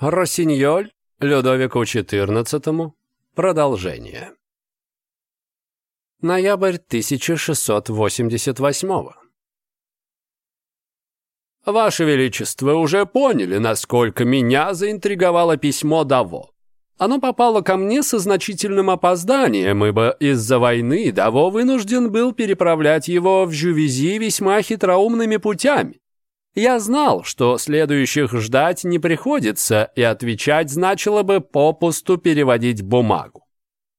Росиньоль Людовику XIV. Продолжение. Ноябрь 1688 «Ваше Величество, уже поняли, насколько меня заинтриговало письмо Даво. Оно попало ко мне со значительным опозданием, ибо из-за войны Даво вынужден был переправлять его в Жювизи весьма хитроумными путями. Я знал, что следующих ждать не приходится, и отвечать значило бы попусту переводить бумагу.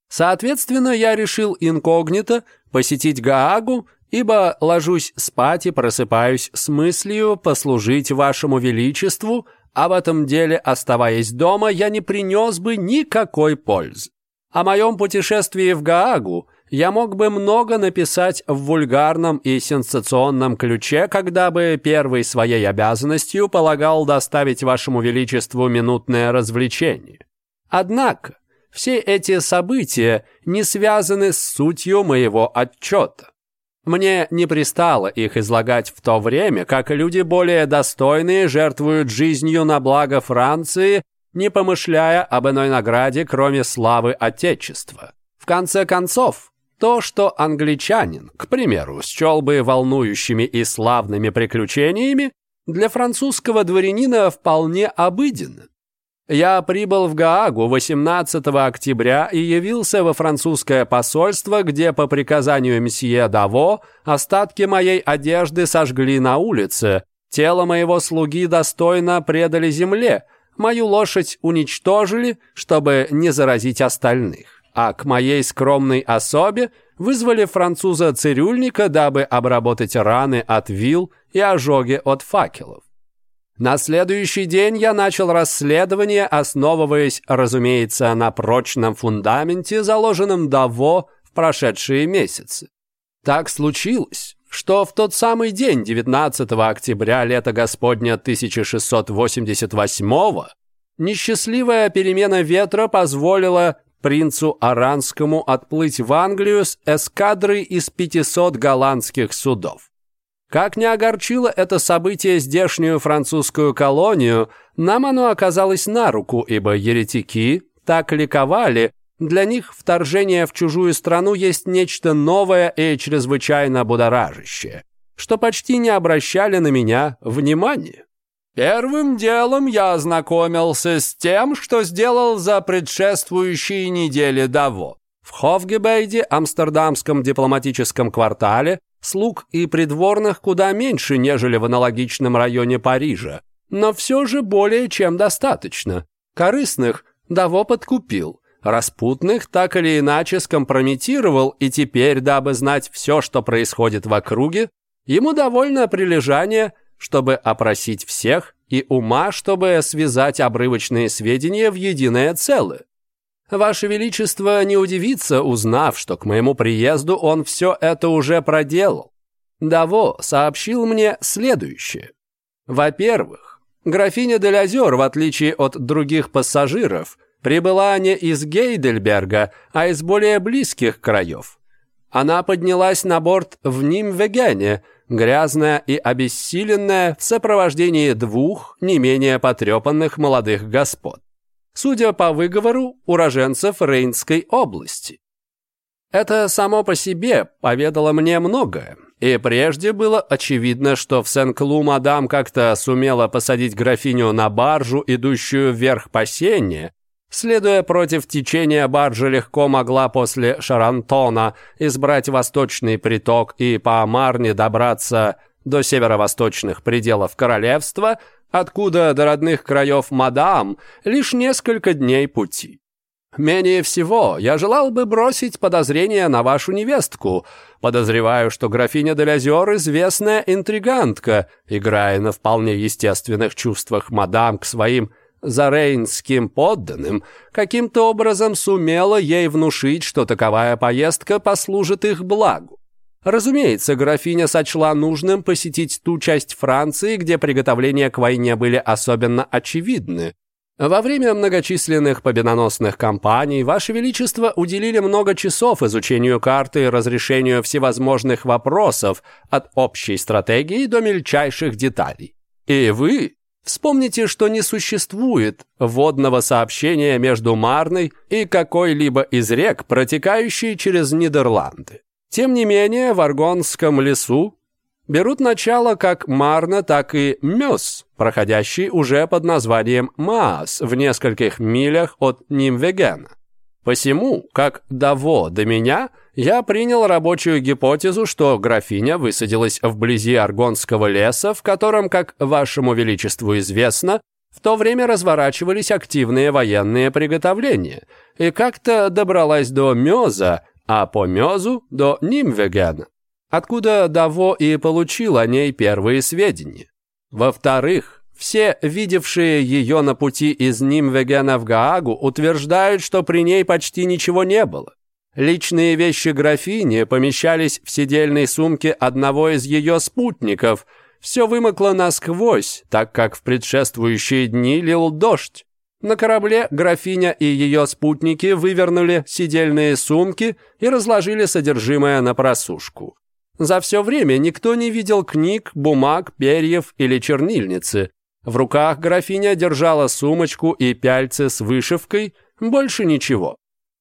Соответственно, я решил инкогнито посетить Гаагу, ибо ложусь спать и просыпаюсь с мыслью послужить вашему величеству, а в этом деле, оставаясь дома, я не принес бы никакой пользы. О моем путешествии в Гаагу я мог бы много написать в вульгарном и сенсационном ключе, когда бы первой своей обязанностью полагал доставить вашему величеству минутное развлечение. Однако все эти события не связаны с сутью моего отчета. Мне не пристало их излагать в то время, как люди более достойные жертвуют жизнью на благо Франции, не помышляя об иной награде, кроме славы Отечества. В конце концов, то, что англичанин, к примеру, счел бы волнующими и славными приключениями, для французского дворянина вполне обыденно. Я прибыл в Гаагу 18 октября и явился во французское посольство, где по приказанию мсье Даво остатки моей одежды сожгли на улице, тело моего слуги достойно предали земле, мою лошадь уничтожили, чтобы не заразить остальных а к моей скромной особе вызвали француза-цирюльника, дабы обработать раны от вил и ожоги от факелов. На следующий день я начал расследование, основываясь, разумеется, на прочном фундаменте, заложенном Даво в прошедшие месяцы. Так случилось, что в тот самый день, 19 октября лета Господня 1688 несчастливая перемена ветра позволила принцу Аранскому отплыть в Англию с эскадрой из 500 голландских судов. Как не огорчило это событие здешнюю французскую колонию, нам оно оказалось на руку, ибо еретики так ликовали, для них вторжение в чужую страну есть нечто новое и чрезвычайно будоражащее, что почти не обращали на меня внимания. Первым делом я ознакомился с тем, что сделал за предшествующие недели Даво. В Ховгебейде, амстердамском дипломатическом квартале, слуг и придворных куда меньше, нежели в аналогичном районе Парижа, но все же более чем достаточно. Корыстных Даво подкупил, распутных так или иначе скомпрометировал, и теперь, дабы знать все, что происходит в округе, ему довольно прилежание. – чтобы опросить всех, и ума, чтобы связать обрывочные сведения в единое целое. Ваше Величество не удивится, узнав, что к моему приезду он все это уже проделал. Даво сообщил мне следующее. Во-первых, графиня Делязер, в отличие от других пассажиров, прибыла не из Гейдельберга, а из более близких краев. Она поднялась на борт в Нимвегене, грязная и обессиленная в сопровождении двух не менее потрепанных молодых господ. Судя по выговору, уроженцев Рейнской области. Это само по себе поведало мне многое, и прежде было очевидно, что в Сен-Клу мадам как-то сумела посадить графиню на баржу, идущую вверх по сене, Следуя против течения, баржа легко могла после Шарантона избрать восточный приток и по Амарне добраться до северо-восточных пределов королевства, откуда до родных краев Мадам лишь несколько дней пути. Менее всего я желал бы бросить подозрения на вашу невестку. Подозреваю, что графиня Делязер известная интригантка, играя на вполне естественных чувствах мадам к своим за рейнским подданным, каким-то образом сумела ей внушить, что таковая поездка послужит их благу. Разумеется, графиня сочла нужным посетить ту часть Франции, где приготовления к войне были особенно очевидны. Во время многочисленных победоносных кампаний Ваше Величество уделили много часов изучению карты и разрешению всевозможных вопросов от общей стратегии до мельчайших деталей. И вы, Вспомните, что не существует водного сообщения между Марной и какой-либо из рек, протекающей через Нидерланды. Тем не менее, в Аргонском лесу берут начало как Марна, так и Мёс, проходящий уже под названием Маас в нескольких милях от Нимвегена. Посему, как «даво» до меня, я принял рабочую гипотезу, что графиня высадилась вблизи Аргонского леса, в котором, как вашему величеству известно, в то время разворачивались активные военные приготовления, и как-то добралась до Мёза, а по Мёзу – до Нимвегена, откуда Даво и получил о ней первые сведения. Во-вторых, все, видевшие ее на пути из Нимвегена в Гаагу, утверждают, что при ней почти ничего не было. Личные вещи графини помещались в сидельной сумке одного из ее спутников. Все вымокло насквозь, так как в предшествующие дни лил дождь. На корабле графиня и ее спутники вывернули сидельные сумки и разложили содержимое на просушку. За все время никто не видел книг, бумаг, перьев или чернильницы. В руках графиня держала сумочку и пяльцы с вышивкой, больше ничего.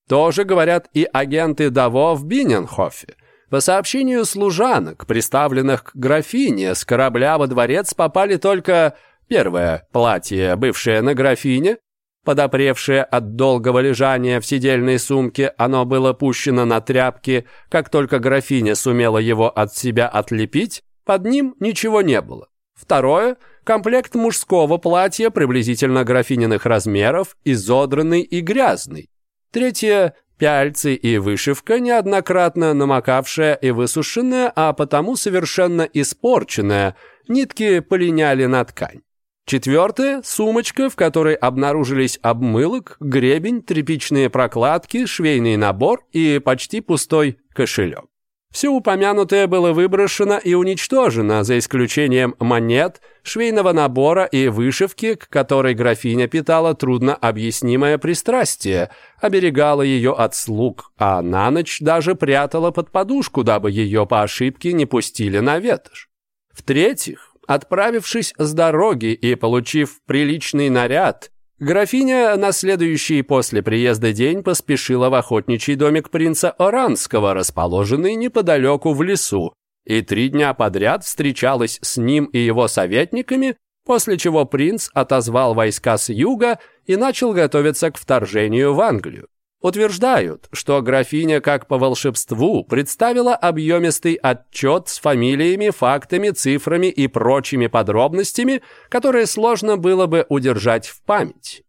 Тоже говорят и агенты Даво в Биненхофе. По сообщению служанок, приставленных к графине, с корабля во дворец попали только первое платье, бывшее на графине, подопревшее от долгого лежания в сидельной сумке, оно было пущено на тряпки, как только графиня сумела его от себя отлепить, под ним ничего не было. Второе — Комплект мужского платья приблизительно графининых размеров, изодранный и грязный. Третье – пяльцы и вышивка, неоднократно намокавшая и высушенная, а потому совершенно испорченная. Нитки полиняли на ткань. Четвертое – сумочка, в которой обнаружились обмылок, гребень, тряпичные прокладки, швейный набор и почти пустой кошелек. Все упомянутое было выброшено и уничтожено, за исключением монет, швейного набора и вышивки, к которой графиня питала трудно объяснимое пристрастие, оберегала ее от слуг, а на ночь даже прятала под подушку, дабы ее по ошибке не пустили на ветошь. В-третьих, отправившись с дороги и получив приличный наряд, Графиня на следующий после приезда день поспешила в охотничий домик принца Оранского, расположенный неподалеку в лесу, и три дня подряд встречалась с ним и его советниками, после чего принц отозвал войска с юга и начал готовиться к вторжению в Англию. Утверждают, что графиня как по волшебству представила объемистый отчет с фамилиями, фактами, цифрами и прочими подробностями, которые сложно было бы удержать в память.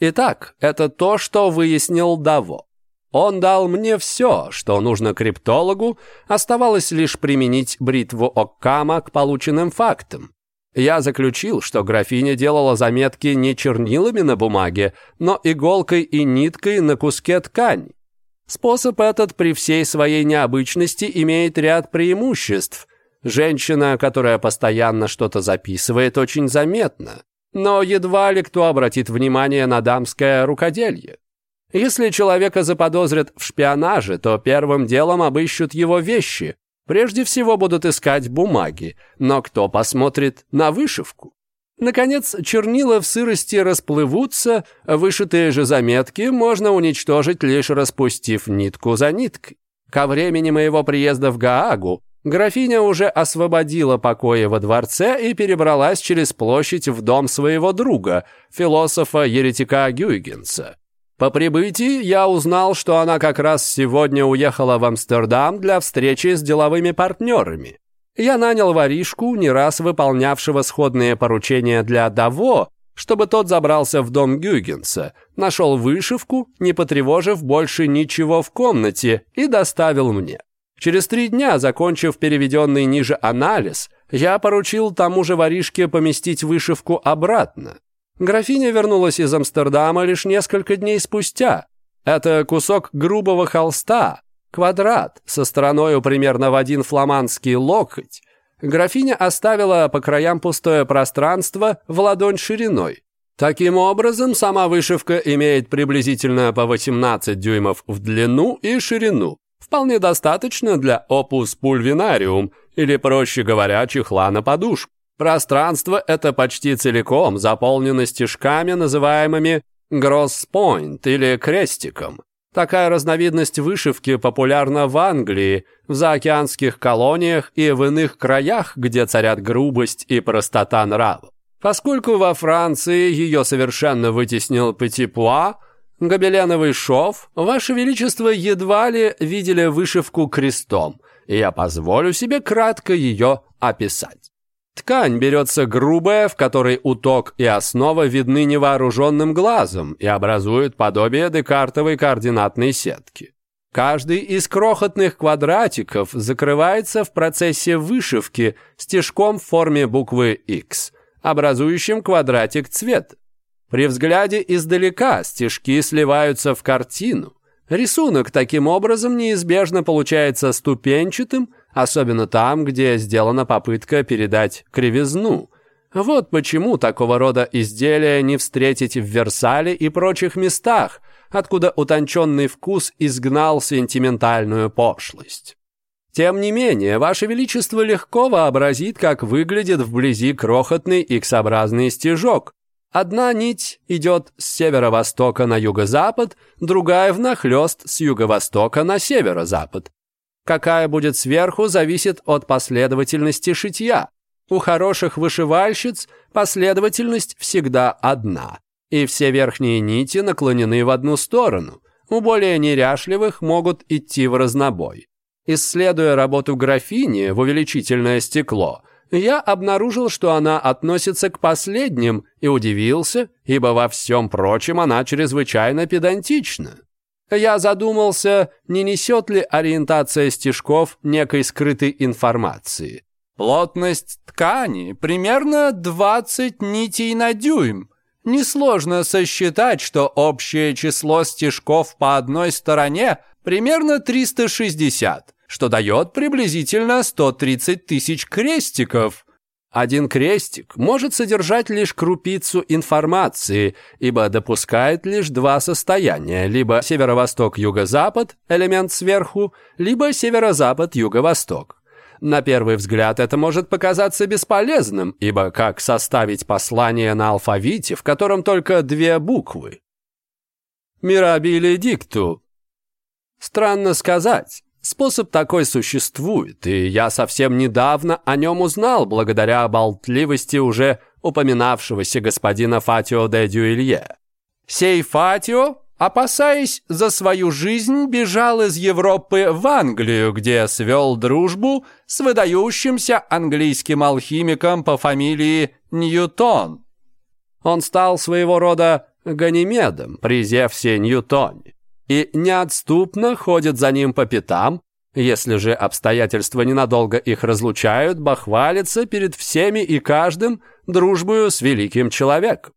Итак, это то, что выяснил Даво. Он дал мне все, что нужно криптологу, оставалось лишь применить бритву Оккама к полученным фактам. Я заключил, что графиня делала заметки не чернилами на бумаге, но иголкой и ниткой на куске ткани. Способ этот при всей своей необычности имеет ряд преимуществ. Женщина, которая постоянно что-то записывает, очень заметна. Но едва ли кто обратит внимание на дамское рукоделье. Если человека заподозрят в шпионаже, то первым делом обыщут его вещи, Прежде всего будут искать бумаги, но кто посмотрит на вышивку? Наконец, чернила в сырости расплывутся, вышитые же заметки можно уничтожить, лишь распустив нитку за ниткой. Ко времени моего приезда в Гаагу графиня уже освободила покои во дворце и перебралась через площадь в дом своего друга, философа-еретика Гюйгенса. По прибытии я узнал, что она как раз сегодня уехала в Амстердам для встречи с деловыми партнерами. Я нанял воришку, не раз выполнявшего сходные поручения для Даво, чтобы тот забрался в дом Гюгенса, нашел вышивку, не потревожив больше ничего в комнате, и доставил мне. Через три дня, закончив переведенный ниже анализ, я поручил тому же воришке поместить вышивку обратно. Графиня вернулась из Амстердама лишь несколько дней спустя. Это кусок грубого холста, квадрат, со стороною примерно в один фламандский локоть. Графиня оставила по краям пустое пространство в ладонь шириной. Таким образом, сама вышивка имеет приблизительно по 18 дюймов в длину и ширину. Вполне достаточно для опус пульвинариум, или, проще говоря, чехла на подушку. Пространство это почти целиком заполнено стежками, называемыми «гросспойнт» или «крестиком». Такая разновидность вышивки популярна в Англии, в заокеанских колониях и в иных краях, где царят грубость и простота нрав. Поскольку во Франции ее совершенно вытеснил Петипуа, гобеленовый шов, Ваше Величество едва ли видели вышивку крестом, и я позволю себе кратко ее описать. Ткань берется грубая, в которой уток и основа видны невооруженным глазом и образуют подобие декартовой координатной сетки. Каждый из крохотных квадратиков закрывается в процессе вышивки стежком в форме буквы X, образующим квадратик цвет. При взгляде издалека стежки сливаются в картину. Рисунок таким образом неизбежно получается ступенчатым – особенно там, где сделана попытка передать кривизну. Вот почему такого рода изделия не встретить в Версале и прочих местах, откуда утонченный вкус изгнал сентиментальную пошлость. Тем не менее, Ваше Величество легко вообразит, как выглядит вблизи крохотный иксообразный стежок. Одна нить идет с северо-востока на юго-запад, другая внахлёст с юго-востока на северо-запад какая будет сверху, зависит от последовательности шитья. У хороших вышивальщиц последовательность всегда одна, и все верхние нити наклонены в одну сторону. У более неряшливых могут идти в разнобой. Исследуя работу графини в увеличительное стекло, я обнаружил, что она относится к последним, и удивился, ибо во всем прочем она чрезвычайно педантична. Я задумался, не несет ли ориентация стежков некой скрытой информации. Плотность ткани примерно 20 нитей на дюйм. Несложно сосчитать, что общее число стежков по одной стороне примерно 360, что дает приблизительно 130 тысяч крестиков – один крестик может содержать лишь крупицу информации, ибо допускает лишь два состояния, либо северо-восток-юго-запад, элемент сверху, либо северо-запад-юго-восток. На первый взгляд это может показаться бесполезным, ибо как составить послание на алфавите, в котором только две буквы? Мирабили дикту. Странно сказать, Способ такой существует, и я совсем недавно о нем узнал благодаря болтливости уже упоминавшегося господина Фатио де Дюилье. Сей Фатио, опасаясь за свою жизнь, бежал из Европы в Англию, где свел дружбу с выдающимся английским алхимиком по фамилии Ньютон. Он стал своего рода Ганимедом при Зевсе Ньютоне и неотступно ходят за ним по пятам, если же обстоятельства ненадолго их разлучают, бахвалится перед всеми и каждым дружбою с великим человеком.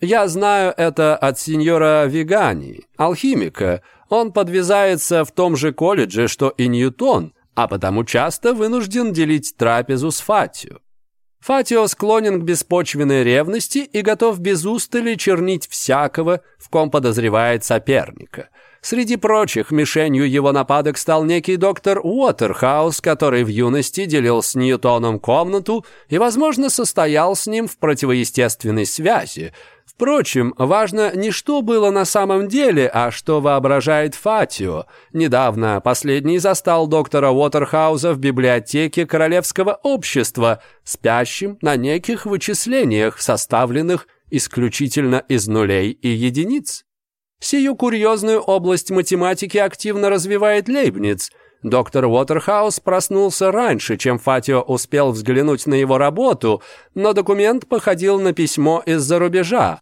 Я знаю это от сеньора Вигани, алхимика. Он подвязается в том же колледже, что и Ньютон, а потому часто вынужден делить трапезу с Фатио. Фатио склонен к беспочвенной ревности и готов без устали чернить всякого, в ком подозревает соперника – Среди прочих мишенью его нападок стал некий доктор Уотерхаус, который в юности делил с Ньютоном комнату и, возможно, состоял с ним в противоестественной связи. Впрочем, важно не что было на самом деле, а что воображает Фатио. Недавно последний застал доктора Уотерхауза в библиотеке Королевского общества, спящим на неких вычислениях, составленных исключительно из нулей и единиц. Сию курьезную область математики активно развивает Лейбниц. Доктор Уотерхаус проснулся раньше, чем Фатио успел взглянуть на его работу, но документ походил на письмо из-за рубежа.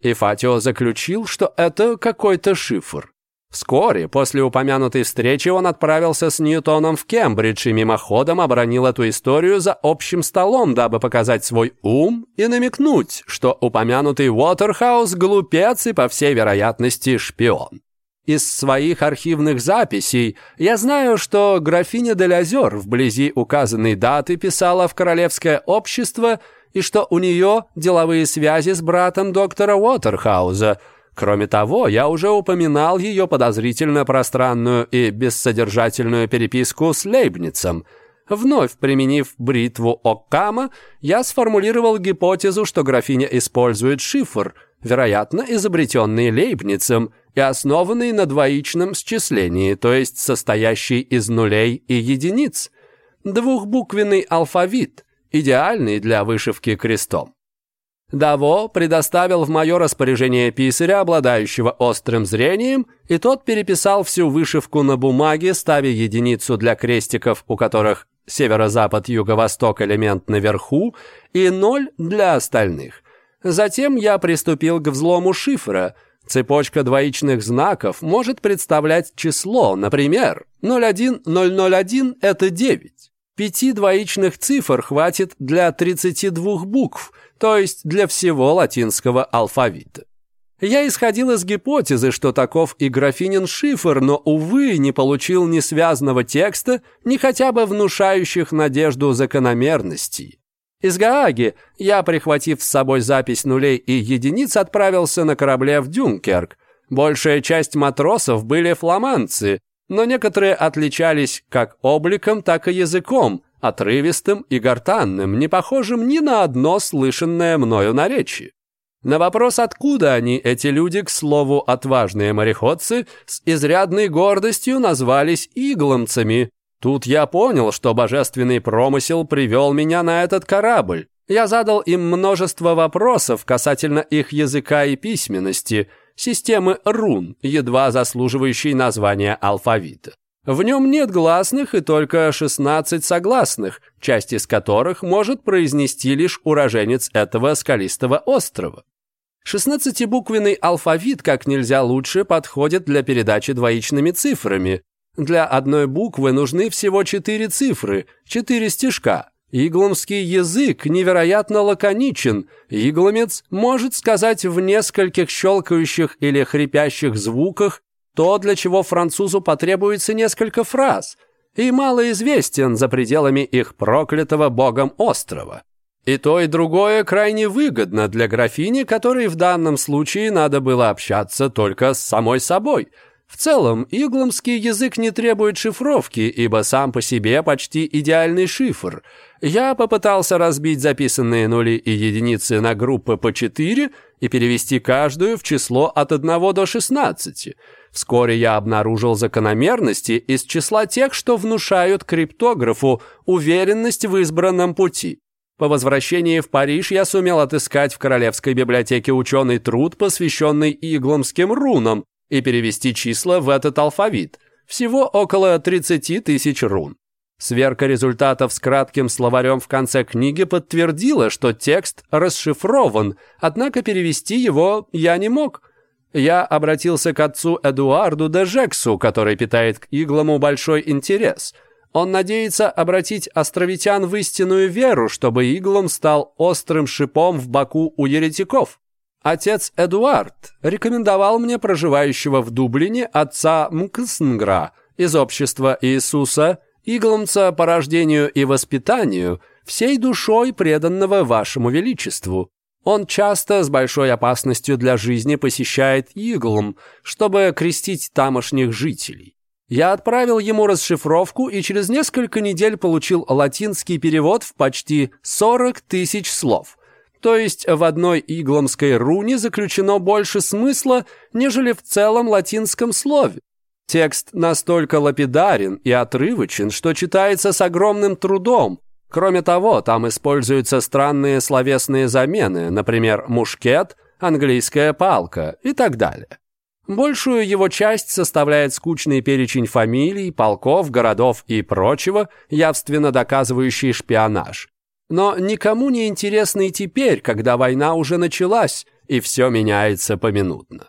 И Фатио заключил, что это какой-то шифр. Вскоре после упомянутой встречи он отправился с Ньютоном в Кембридж и мимоходом обронил эту историю за общим столом, дабы показать свой ум и намекнуть, что упомянутый Уотерхаус – глупец и, по всей вероятности, шпион. Из своих архивных записей я знаю, что графиня Делязер вблизи указанной даты писала в Королевское общество и что у нее деловые связи с братом доктора Уотерхауза – Кроме того, я уже упоминал ее подозрительно пространную и бессодержательную переписку с Лейбницем. Вновь применив бритву Оккама, я сформулировал гипотезу, что графиня использует шифр, вероятно, изобретенный Лейбницем и основанный на двоичном счислении, то есть состоящий из нулей и единиц. Двухбуквенный алфавит, идеальный для вышивки крестом. Даво предоставил в мое распоряжение писаря, обладающего острым зрением, и тот переписал всю вышивку на бумаге, ставя единицу для крестиков, у которых северо-запад, юго-восток элемент наверху, и ноль для остальных. Затем я приступил к взлому шифра. Цепочка двоичных знаков может представлять число, например, 01001 – это 9. Пяти двоичных цифр хватит для 32 букв – то есть для всего латинского алфавита. Я исходил из гипотезы, что таков и графинин шифр, но, увы, не получил ни связанного текста, ни хотя бы внушающих надежду закономерностей. Из Гааги я, прихватив с собой запись нулей и единиц, отправился на корабле в Дюнкерк. Большая часть матросов были фламандцы, но некоторые отличались как обликом, так и языком, отрывистым и гортанным, не похожим ни на одно слышанное мною наречие. На вопрос, откуда они, эти люди, к слову, отважные мореходцы, с изрядной гордостью назвались игломцами. Тут я понял, что божественный промысел привел меня на этот корабль. Я задал им множество вопросов касательно их языка и письменности, системы рун, едва заслуживающей названия алфавита. В нем нет гласных и только 16 согласных, часть из которых может произнести лишь уроженец этого скалистого острова. 16-буквенный алфавит как нельзя лучше подходит для передачи двоичными цифрами. Для одной буквы нужны всего 4 цифры, 4 стежка. Игломский язык невероятно лаконичен. Игломец может сказать в нескольких щелкающих или хрипящих звуках то, для чего французу потребуется несколько фраз, и мало известен за пределами их проклятого богом острова. И то, и другое крайне выгодно для графини, которой в данном случае надо было общаться только с самой собой. В целом, игломский язык не требует шифровки, ибо сам по себе почти идеальный шифр. Я попытался разбить записанные нули и единицы на группы по 4 и перевести каждую в число от 1 до 16. Вскоре я обнаружил закономерности из числа тех, что внушают криптографу уверенность в избранном пути. По возвращении в Париж я сумел отыскать в Королевской библиотеке ученый труд, посвященный игломским рунам, и перевести числа в этот алфавит. Всего около 30 тысяч рун. Сверка результатов с кратким словарем в конце книги подтвердила, что текст расшифрован, однако перевести его я не мог – я обратился к отцу Эдуарду де Жексу, который питает к иглому большой интерес. Он надеется обратить островитян в истинную веру, чтобы иглом стал острым шипом в боку у еретиков. Отец Эдуард рекомендовал мне проживающего в Дублине отца Мкснгра из общества Иисуса, игломца по рождению и воспитанию, всей душой преданного вашему величеству. Он часто с большой опасностью для жизни посещает Иглм, чтобы крестить тамошних жителей. Я отправил ему расшифровку и через несколько недель получил латинский перевод в почти 40 тысяч слов. То есть в одной игломской руне заключено больше смысла, нежели в целом латинском слове. Текст настолько лапидарен и отрывочен, что читается с огромным трудом, Кроме того, там используются странные словесные замены, например, мушкет, английская палка и так далее. Большую его часть составляет скучный перечень фамилий, полков, городов и прочего, явственно доказывающий шпионаж. Но никому не интересный теперь, когда война уже началась, и все меняется поминутно.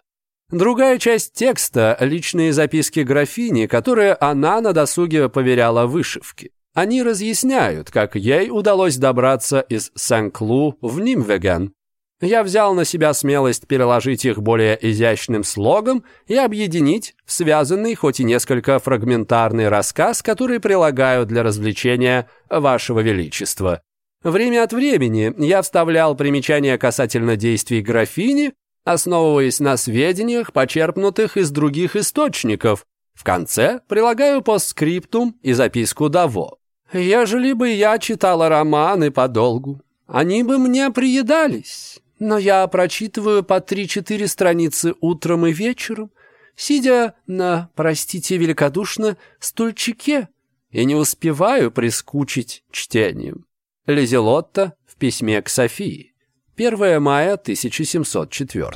Другая часть текста – личные записки графини, которые она на досуге поверяла вышивке. Они разъясняют, как ей удалось добраться из Сен-Клу в Нимвеген. Я взял на себя смелость переложить их более изящным слогом и объединить в связанный, хоть и несколько фрагментарный рассказ, который прилагаю для развлечения вашего величества. Время от времени я вставлял примечания касательно действий графини, основываясь на сведениях, почерпнутых из других источников. В конце прилагаю постскриптум и записку Даво. Ежели бы я читала романы подолгу, они бы мне приедались. Но я прочитываю по три-четыре страницы утром и вечером, сидя на, простите великодушно, стульчике, и не успеваю прискучить чтением. Лизелотта в письме к Софии. 1 мая 1704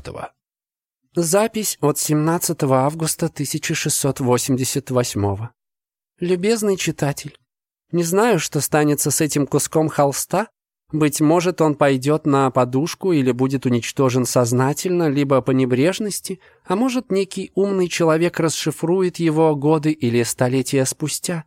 Запись от 17 августа 1688 Любезный читатель, не знаю, что станется с этим куском холста. Быть может, он пойдет на подушку или будет уничтожен сознательно, либо по небрежности, а может, некий умный человек расшифрует его годы или столетия спустя.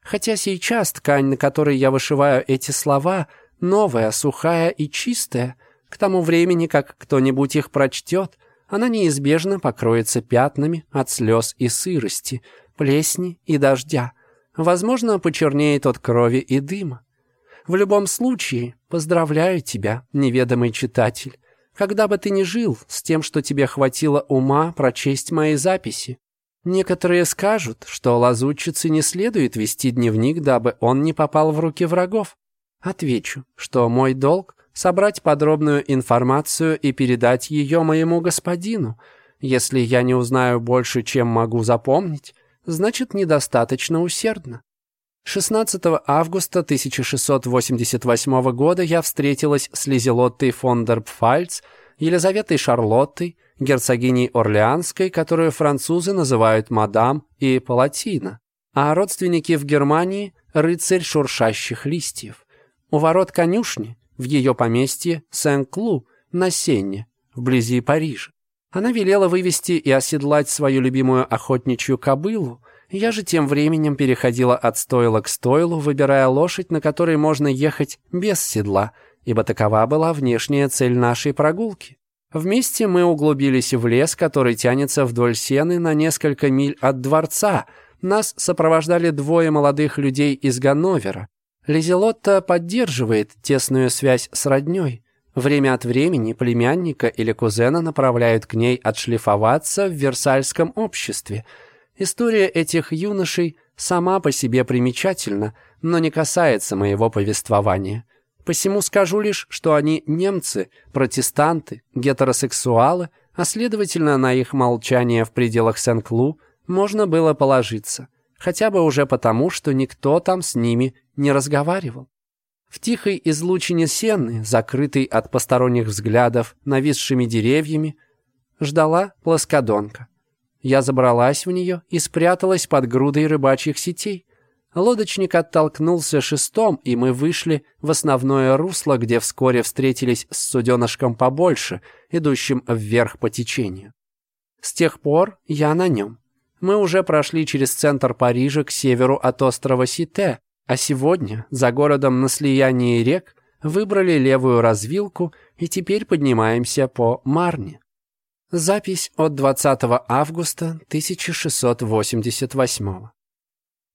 Хотя сейчас ткань, на которой я вышиваю эти слова, новая, сухая и чистая. К тому времени, как кто-нибудь их прочтет, она неизбежно покроется пятнами от слез и сырости, плесни и дождя. Возможно, почернеет от крови и дыма. В любом случае, поздравляю тебя, неведомый читатель. Когда бы ты ни жил, с тем, что тебе хватило ума прочесть мои записи. Некоторые скажут, что лазутчице не следует вести дневник, дабы он не попал в руки врагов. Отвечу, что мой долг — собрать подробную информацию и передать ее моему господину. Если я не узнаю больше, чем могу запомнить, значит недостаточно усердно. 16 августа 1688 года я встретилась с Лизелоттой фон дер Пфальц, Елизаветой Шарлоттой, герцогиней Орлеанской, которую французы называют мадам и палатина, а родственники в Германии – рыцарь шуршащих листьев. У ворот конюшни в ее поместье Сен-Клу на Сене, вблизи Парижа. Она велела вывести и оседлать свою любимую охотничью кобылу, я же тем временем переходила от стойла к стойлу, выбирая лошадь, на которой можно ехать без седла, ибо такова была внешняя цель нашей прогулки. Вместе мы углубились в лес, который тянется вдоль сены на несколько миль от дворца. Нас сопровождали двое молодых людей из Ганновера. Лизелотта поддерживает тесную связь с роднёй. Время от времени племянника или кузена направляют к ней отшлифоваться в Версальском обществе. История этих юношей сама по себе примечательна, но не касается моего повествования. Посему скажу лишь, что они немцы, протестанты, гетеросексуалы, а следовательно, на их молчание в пределах Сен-Клу можно было положиться, хотя бы уже потому, что никто там с ними не разговаривал. В тихой излучине сенны, закрытой от посторонних взглядов нависшими деревьями, ждала плоскодонка. Я забралась в нее и спряталась под грудой рыбачьих сетей. Лодочник оттолкнулся шестом, и мы вышли в основное русло, где вскоре встретились с суденышком побольше, идущим вверх по течению. С тех пор я на нем. Мы уже прошли через центр Парижа к северу от острова Сите, а сегодня за городом на слиянии рек выбрали левую развилку и теперь поднимаемся по Марне. Запись от 20 августа 1688.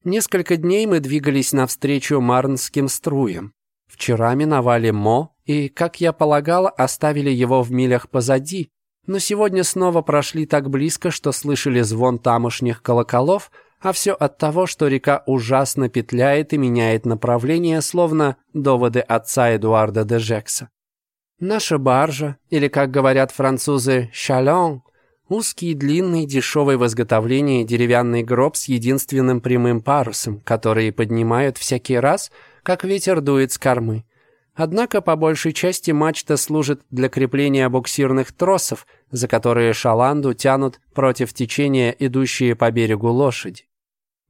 Несколько дней мы двигались навстречу марнским струям. Вчера миновали Мо и, как я полагала, оставили его в милях позади, но сегодня снова прошли так близко, что слышали звон тамошних колоколов – а все от того, что река ужасно петляет и меняет направление, словно доводы отца Эдуарда де Жекса. Наша баржа, или, как говорят французы, «шалон», узкий, длинный, дешевый в изготовлении деревянный гроб с единственным прямым парусом, который поднимают всякий раз, как ветер дует с кормы. Однако по большей части мачта служит для крепления буксирных тросов, за которые шаланду тянут против течения идущие по берегу лошади.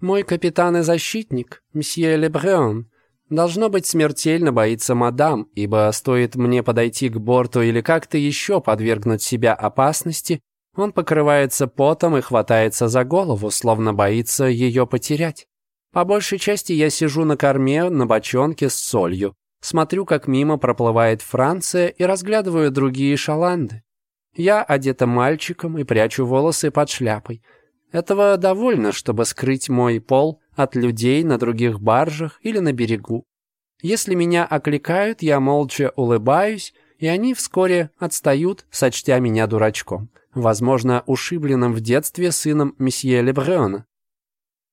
Мой капитан и защитник, мсье Лебреон, должно быть смертельно боится мадам, ибо стоит мне подойти к борту или как-то еще подвергнуть себя опасности, он покрывается потом и хватается за голову, словно боится ее потерять. По большей части я сижу на корме на бочонке с солью, смотрю, как мимо проплывает Франция и разглядываю другие шаланды. Я одета мальчиком и прячу волосы под шляпой – этого довольно, чтобы скрыть мой пол от людей на других баржах или на берегу. Если меня окликают, я молча улыбаюсь, и они вскоре отстают, сочтя меня дурачком, возможно, ушибленным в детстве сыном месье Лебрена.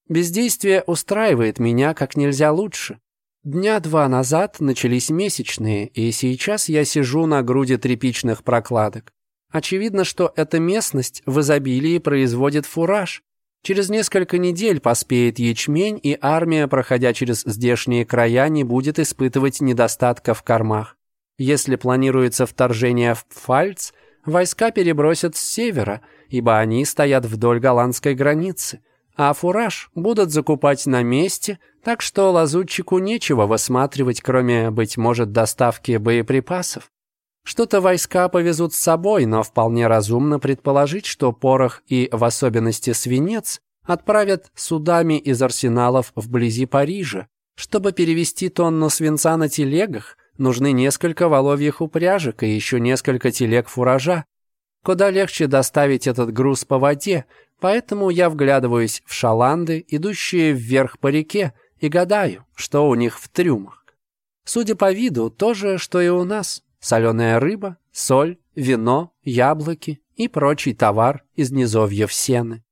Бездействие устраивает меня как нельзя лучше. Дня два назад начались месячные, и сейчас я сижу на груди тряпичных прокладок. Очевидно, что эта местность в изобилии производит фураж. Через несколько недель поспеет ячмень, и армия, проходя через здешние края, не будет испытывать недостатка в кормах. Если планируется вторжение в Пфальц, войска перебросят с севера, ибо они стоят вдоль голландской границы, а фураж будут закупать на месте, так что лазутчику нечего высматривать, кроме, быть может, доставки боеприпасов. Что-то войска повезут с собой, но вполне разумно предположить, что порох и в особенности свинец отправят судами из арсеналов вблизи Парижа. Чтобы перевести тонну свинца на телегах, нужны несколько воловьих упряжек и еще несколько телег фуража. Куда легче доставить этот груз по воде, поэтому я вглядываюсь в шаланды, идущие вверх по реке, и гадаю, что у них в трюмах. Судя по виду, то же, что и у нас соленая рыба, соль, вино, яблоки и прочий товар из низовьев сены.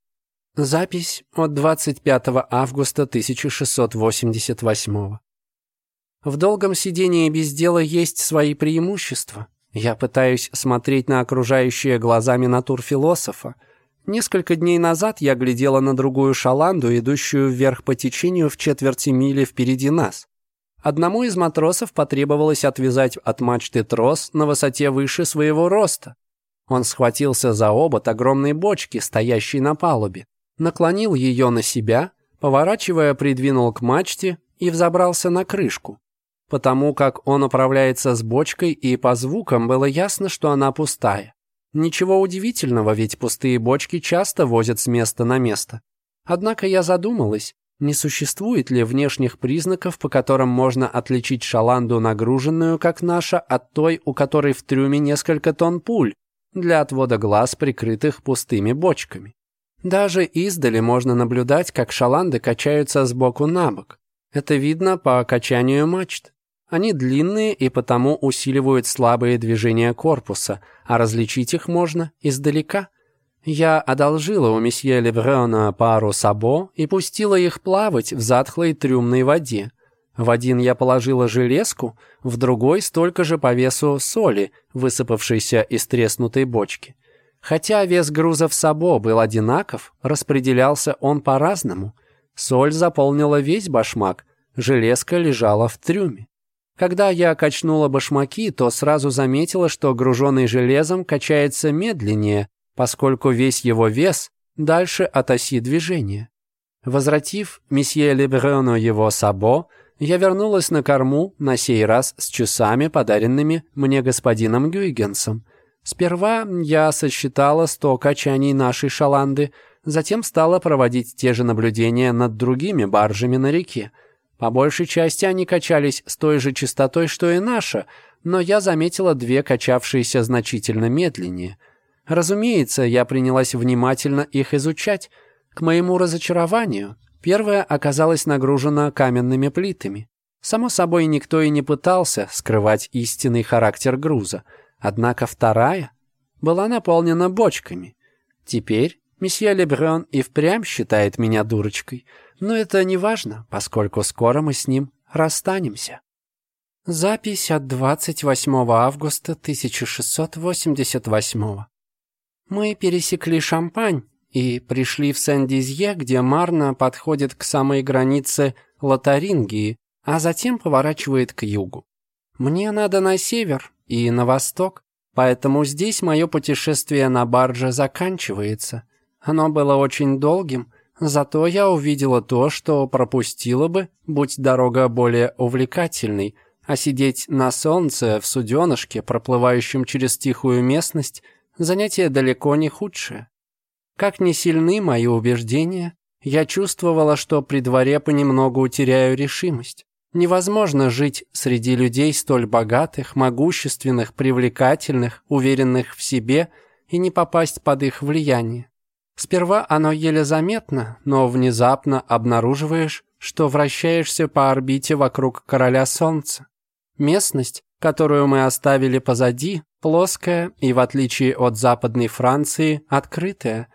Запись от 25 августа 1688. В долгом сидении без дела есть свои преимущества. Я пытаюсь смотреть на окружающие глазами натур философа. Несколько дней назад я глядела на другую шаланду, идущую вверх по течению в четверти мили впереди нас. Одному из матросов потребовалось отвязать от мачты трос на высоте выше своего роста. Он схватился за обод огромной бочки, стоящей на палубе, наклонил ее на себя, поворачивая, придвинул к мачте и взобрался на крышку. Потому как он управляется с бочкой и по звукам было ясно, что она пустая. Ничего удивительного, ведь пустые бочки часто возят с места на место. Однако я задумалась, не существует ли внешних признаков, по которым можно отличить шаланду, нагруженную, как наша, от той, у которой в трюме несколько тонн пуль, для отвода глаз, прикрытых пустыми бочками? Даже издали можно наблюдать, как шаланды качаются сбоку боку на бок. Это видно по качанию мачт. Они длинные и потому усиливают слабые движения корпуса, а различить их можно издалека – я одолжила у месье Леврена пару сабо и пустила их плавать в затхлой трюмной воде. В один я положила железку, в другой столько же по весу соли, высыпавшейся из треснутой бочки. Хотя вес груза в сабо был одинаков, распределялся он по-разному. Соль заполнила весь башмак, железка лежала в трюме. Когда я качнула башмаки, то сразу заметила, что груженный железом качается медленнее, поскольку весь его вес дальше от оси движения. Возвратив месье Лебрену его сабо, я вернулась на корму, на сей раз с часами, подаренными мне господином Гюйгенсом. Сперва я сосчитала сто качаний нашей шаланды, затем стала проводить те же наблюдения над другими баржами на реке. По большей части они качались с той же частотой, что и наша, но я заметила две качавшиеся значительно медленнее — Разумеется, я принялась внимательно их изучать. К моему разочарованию, первая оказалась нагружена каменными плитами. Само собой, никто и не пытался скрывать истинный характер груза. Однако вторая была наполнена бочками. Теперь месье Лебрен и впрямь считает меня дурочкой. Но это не важно, поскольку скоро мы с ним расстанемся. Запись от 28 августа 1688 мы пересекли Шампань и пришли в Сен-Дизье, где Марна подходит к самой границе Лотарингии, а затем поворачивает к югу. Мне надо на север и на восток, поэтому здесь мое путешествие на барже заканчивается. Оно было очень долгим, зато я увидела то, что пропустила бы, будь дорога более увлекательной, а сидеть на солнце в суденышке, проплывающем через тихую местность – занятие далеко не худшее. Как не сильны мои убеждения, я чувствовала, что при дворе понемногу теряю решимость. Невозможно жить среди людей столь богатых, могущественных, привлекательных, уверенных в себе и не попасть под их влияние. Сперва оно еле заметно, но внезапно обнаруживаешь, что вращаешься по орбите вокруг короля солнца. Местность, которую мы оставили позади, плоская и, в отличие от Западной Франции, открытая.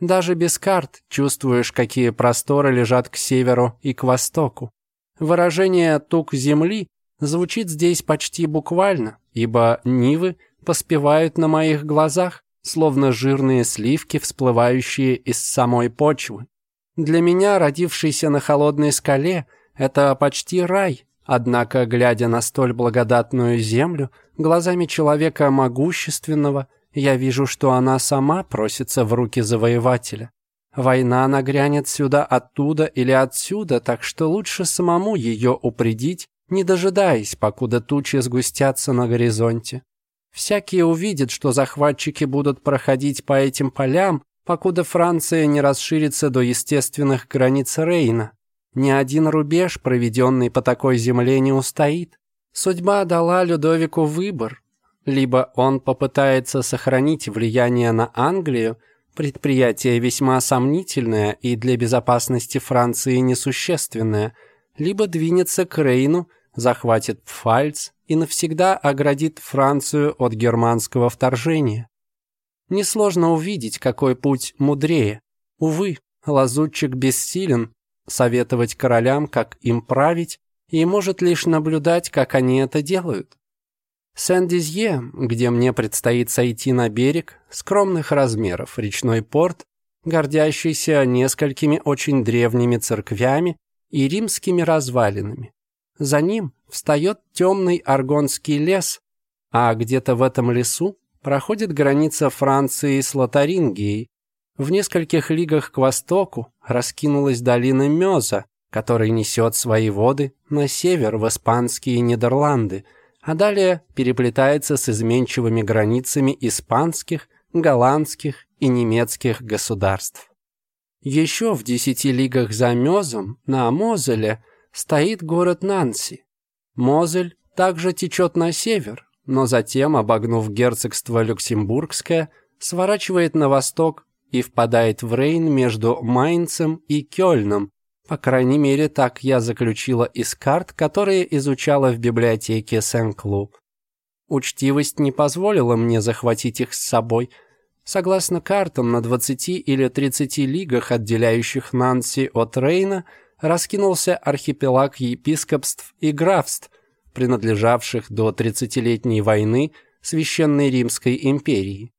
Даже без карт чувствуешь, какие просторы лежат к северу и к востоку. Выражение «тук земли» звучит здесь почти буквально, ибо нивы поспевают на моих глазах, словно жирные сливки, всплывающие из самой почвы. Для меня, родившийся на холодной скале, это почти рай, Однако, глядя на столь благодатную землю, глазами человека могущественного, я вижу, что она сама просится в руки завоевателя. Война нагрянет сюда оттуда или отсюда, так что лучше самому ее упредить, не дожидаясь, покуда тучи сгустятся на горизонте. Всякие увидят, что захватчики будут проходить по этим полям, покуда Франция не расширится до естественных границ Рейна. Ни один рубеж, проведенный по такой земле, не устоит. Судьба дала Людовику выбор. Либо он попытается сохранить влияние на Англию, предприятие весьма сомнительное и для безопасности Франции несущественное, либо двинется к Рейну, захватит Пфальц и навсегда оградит Францию от германского вторжения. Несложно увидеть, какой путь мудрее. Увы, лазутчик бессилен, советовать королям, как им править, и может лишь наблюдать, как они это делают. Сен-Дизье, где мне предстоит сойти на берег, скромных размеров речной порт, гордящийся несколькими очень древними церквями и римскими развалинами. За ним встает темный аргонский лес, а где-то в этом лесу проходит граница Франции с Лотарингией, в нескольких лигах к востоку раскинулась долина Мёза, который несет свои воды на север в испанские Нидерланды, а далее переплетается с изменчивыми границами испанских, голландских и немецких государств. Еще в десяти лигах за Мезом на Мозеле стоит город Нанси. Мозель также течет на север, но затем, обогнув герцогство Люксембургское, сворачивает на восток и впадает в Рейн между Майнцем и Кёльном. По крайней мере, так я заключила из карт, которые изучала в библиотеке Сен-Клу. Учтивость не позволила мне захватить их с собой. Согласно картам, на 20 или 30 лигах, отделяющих Нанси от Рейна, раскинулся архипелаг епископств и графств, принадлежавших до 30-летней войны Священной Римской империи.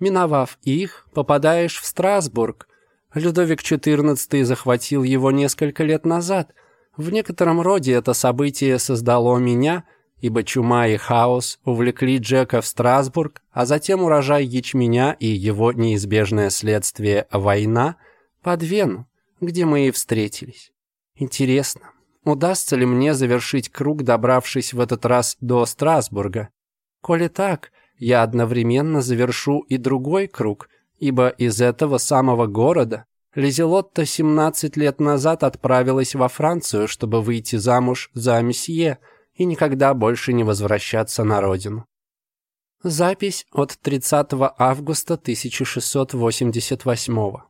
Миновав их, попадаешь в Страсбург. Людовик XIV захватил его несколько лет назад. В некотором роде это событие создало меня, ибо чума и хаос увлекли Джека в Страсбург, а затем урожай ячменя и его неизбежное следствие война под Вену, где мы и встретились. Интересно, удастся ли мне завершить круг, добравшись в этот раз до Страсбурга? Коли так, я одновременно завершу и другой круг, ибо из этого самого города Лизелотта 17 лет назад отправилась во Францию, чтобы выйти замуж за месье и никогда больше не возвращаться на родину. Запись от 30 августа 1688 В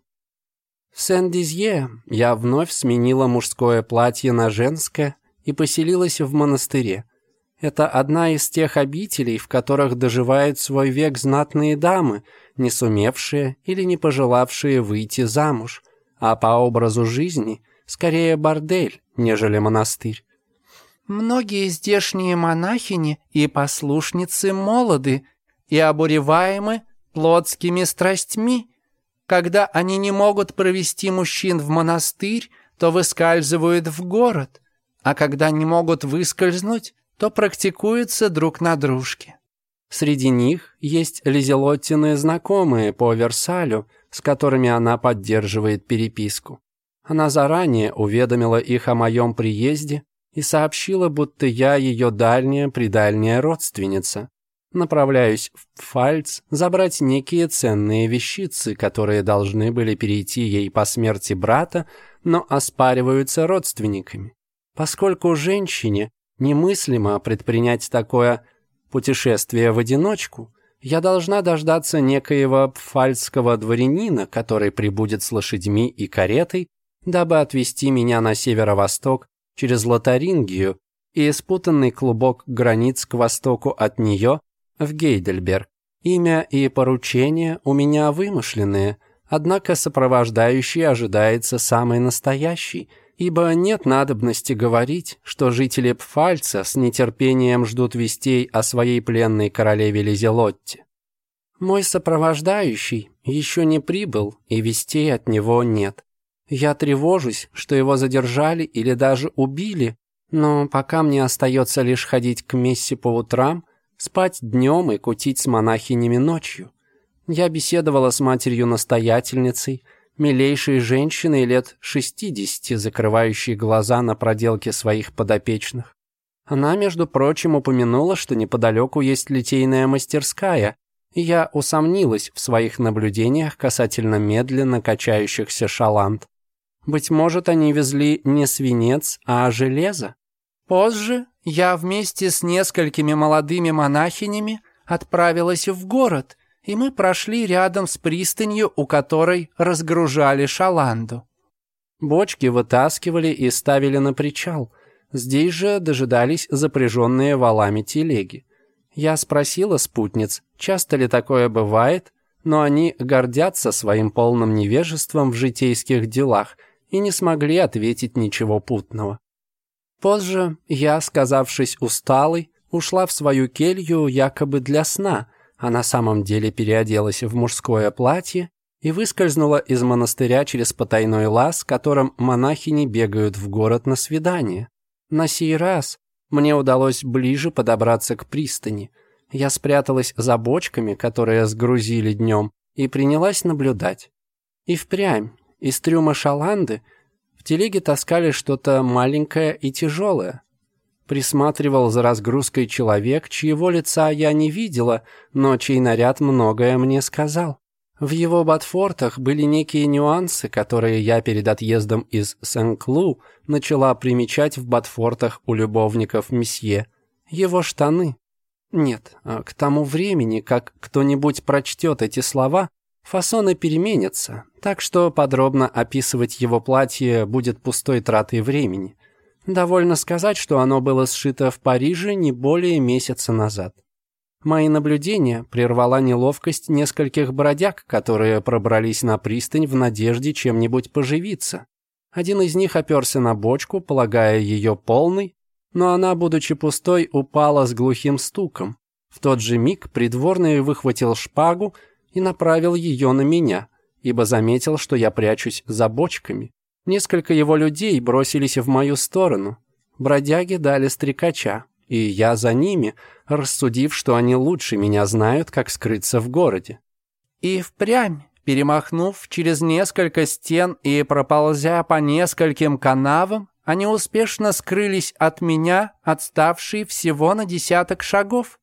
Сен-Дизье я вновь сменила мужское платье на женское и поселилась в монастыре – это одна из тех обителей, в которых доживают свой век знатные дамы, не сумевшие или не пожелавшие выйти замуж, а по образу жизни скорее бордель, нежели монастырь. Многие здешние монахини и послушницы молоды и обуреваемы плотскими страстьми. Когда они не могут провести мужчин в монастырь, то выскальзывают в город, а когда не могут выскользнуть, то практикуется друг на дружке. Среди них есть Лизелоттины знакомые по Версалю, с которыми она поддерживает переписку. Она заранее уведомила их о моем приезде и сообщила, будто я ее дальняя-предальняя родственница. Направляюсь в Пфальц забрать некие ценные вещицы, которые должны были перейти ей по смерти брата, но оспариваются родственниками. Поскольку женщине Немыслимо предпринять такое путешествие в одиночку. Я должна дождаться некоего пфальского дворянина, который прибудет с лошадьми и каретой, дабы отвезти меня на северо-восток через Лотарингию и спутанный клубок границ к востоку от нее в Гейдельберг. Имя и поручение у меня вымышленные, однако сопровождающий ожидается самый настоящий – ибо нет надобности говорить, что жители Пфальца с нетерпением ждут вестей о своей пленной королеве Лизелотте. Мой сопровождающий еще не прибыл, и вестей от него нет. Я тревожусь, что его задержали или даже убили, но пока мне остается лишь ходить к мессе по утрам, спать днем и кутить с монахинями ночью. Я беседовала с матерью-настоятельницей, милейшей женщиной лет 60, закрывающей глаза на проделки своих подопечных. Она, между прочим, упомянула, что неподалеку есть литейная мастерская, и я усомнилась в своих наблюдениях касательно медленно качающихся шаланд. Быть может, они везли не свинец, а железо. Позже я вместе с несколькими молодыми монахинями отправилась в город – и мы прошли рядом с пристанью, у которой разгружали шаланду. Бочки вытаскивали и ставили на причал. Здесь же дожидались запряженные валами телеги. Я спросила спутниц, часто ли такое бывает, но они гордятся своим полным невежеством в житейских делах и не смогли ответить ничего путного. Позже я, сказавшись усталой, ушла в свою келью якобы для сна, а на самом деле переоделась в мужское платье и выскользнула из монастыря через потайной лаз, которым монахини бегают в город на свидание. На сей раз мне удалось ближе подобраться к пристани. Я спряталась за бочками, которые сгрузили днем, и принялась наблюдать. И впрямь, из трюма шаланды в телеге таскали что-то маленькое и тяжелое присматривал за разгрузкой человек, чьего лица я не видела, но чей наряд многое мне сказал. В его ботфортах были некие нюансы, которые я перед отъездом из Сен-Клу начала примечать в ботфортах у любовников месье. Его штаны. Нет, а к тому времени, как кто-нибудь прочтет эти слова, фасоны переменятся, так что подробно описывать его платье будет пустой тратой времени. Довольно сказать, что оно было сшито в Париже не более месяца назад. Мои наблюдения прервала неловкость нескольких бродяг, которые пробрались на пристань в надежде чем-нибудь поживиться. Один из них оперся на бочку, полагая ее полной, но она, будучи пустой, упала с глухим стуком. В тот же миг придворный выхватил шпагу и направил ее на меня, ибо заметил, что я прячусь за бочками. Несколько его людей бросились в мою сторону. Бродяги дали стрекача, и я за ними, рассудив, что они лучше меня знают, как скрыться в городе. И впрямь, перемахнув через несколько стен и проползя по нескольким канавам, они успешно скрылись от меня, отставшие всего на десяток шагов.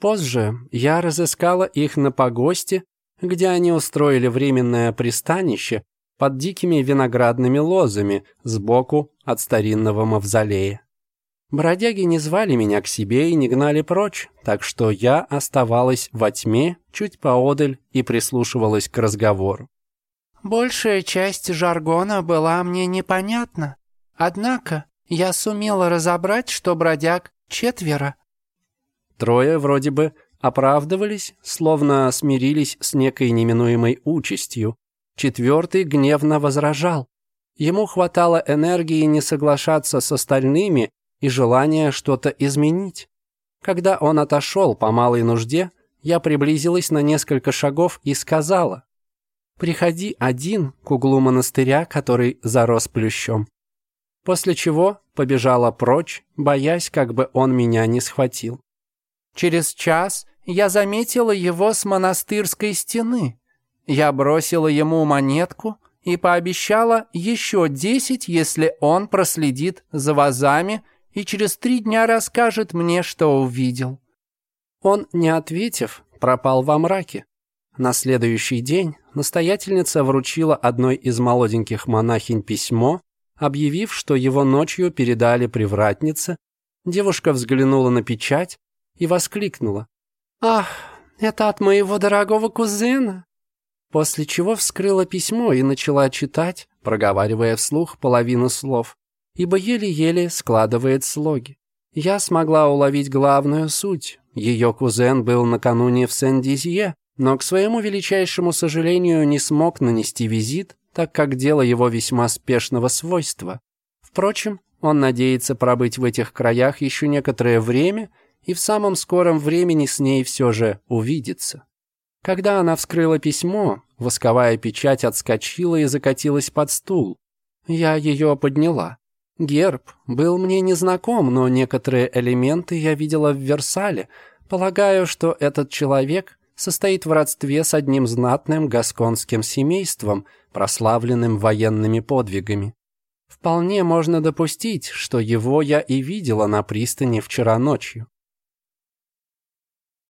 Позже я разыскала их на погосте, где они устроили временное пристанище под дикими виноградными лозами сбоку от старинного мавзолея. Бродяги не звали меня к себе и не гнали прочь, так что я оставалась во тьме чуть поодаль и прислушивалась к разговору. Большая часть жаргона была мне непонятна, однако я сумела разобрать, что бродяг четверо. Трое вроде бы оправдывались, словно смирились с некой неминуемой участью, Четвертый гневно возражал. Ему хватало энергии не соглашаться с остальными и желания что-то изменить. Когда он отошел по малой нужде, я приблизилась на несколько шагов и сказала, «Приходи один к углу монастыря, который зарос плющом». После чего побежала прочь, боясь, как бы он меня не схватил. Через час я заметила его с монастырской стены. Я бросила ему монетку и пообещала еще десять, если он проследит за вазами и через три дня расскажет мне, что увидел. Он, не ответив, пропал во мраке. На следующий день настоятельница вручила одной из молоденьких монахинь письмо, объявив, что его ночью передали привратнице. Девушка взглянула на печать и воскликнула. «Ах, это от моего дорогого кузена! после чего вскрыла письмо и начала читать, проговаривая вслух половину слов, ибо еле-еле складывает слоги. Я смогла уловить главную суть. Ее кузен был накануне в Сен-Дизье, но, к своему величайшему сожалению, не смог нанести визит, так как дело его весьма спешного свойства. Впрочем, он надеется пробыть в этих краях еще некоторое время и в самом скором времени с ней все же увидится. Когда она вскрыла письмо, восковая печать отскочила и закатилась под стул. Я ее подняла. Герб был мне незнаком, но некоторые элементы я видела в Версале. Полагаю, что этот человек состоит в родстве с одним знатным гасконским семейством, прославленным военными подвигами. Вполне можно допустить, что его я и видела на пристани вчера ночью.